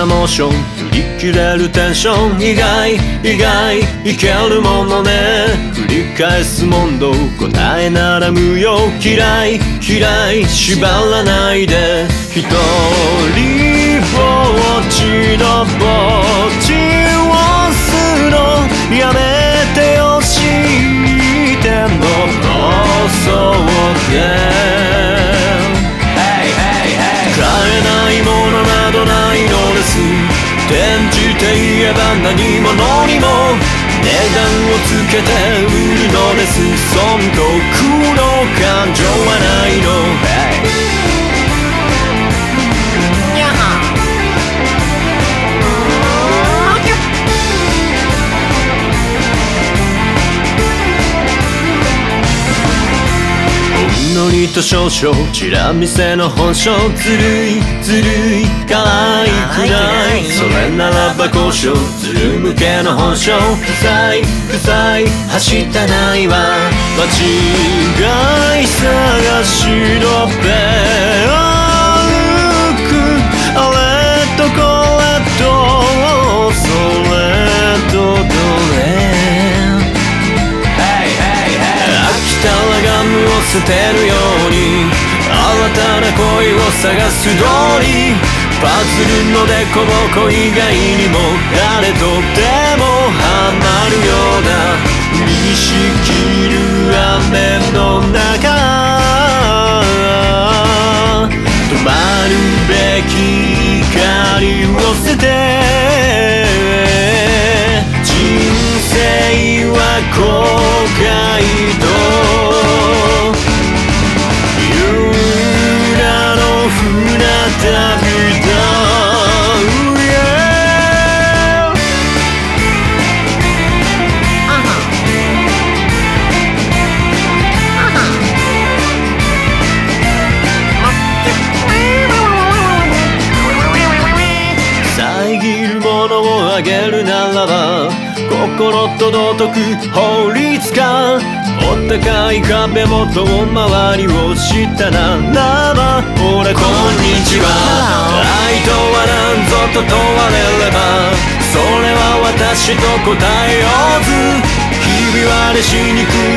なモーション。振り切れるテンション。意外。意外。いけるものね。繰り返す問答答えなら無用。嫌い。嫌い。縛らないで。一人ぼっちのぼっちをするの。やめてよしい。てもそうで。何者にも。値段をつけて売るのです。損得ののりと少々チラ見せの本性ずるいずるい可愛くない。それならば交渉ずる向けの本性。臭い臭い。はしたないわ間違い探し捨てるように新たな恋を探す通りパズルのデコボコ以外にも誰とでもハマるような見しきる雨の中止まるべき光を捨ててげるならば心と道徳法律かお高い壁元を周りをしたな。らば俺こんにちは。愛とは何ぞと問われればそれは私と答えようずひび割れしにくい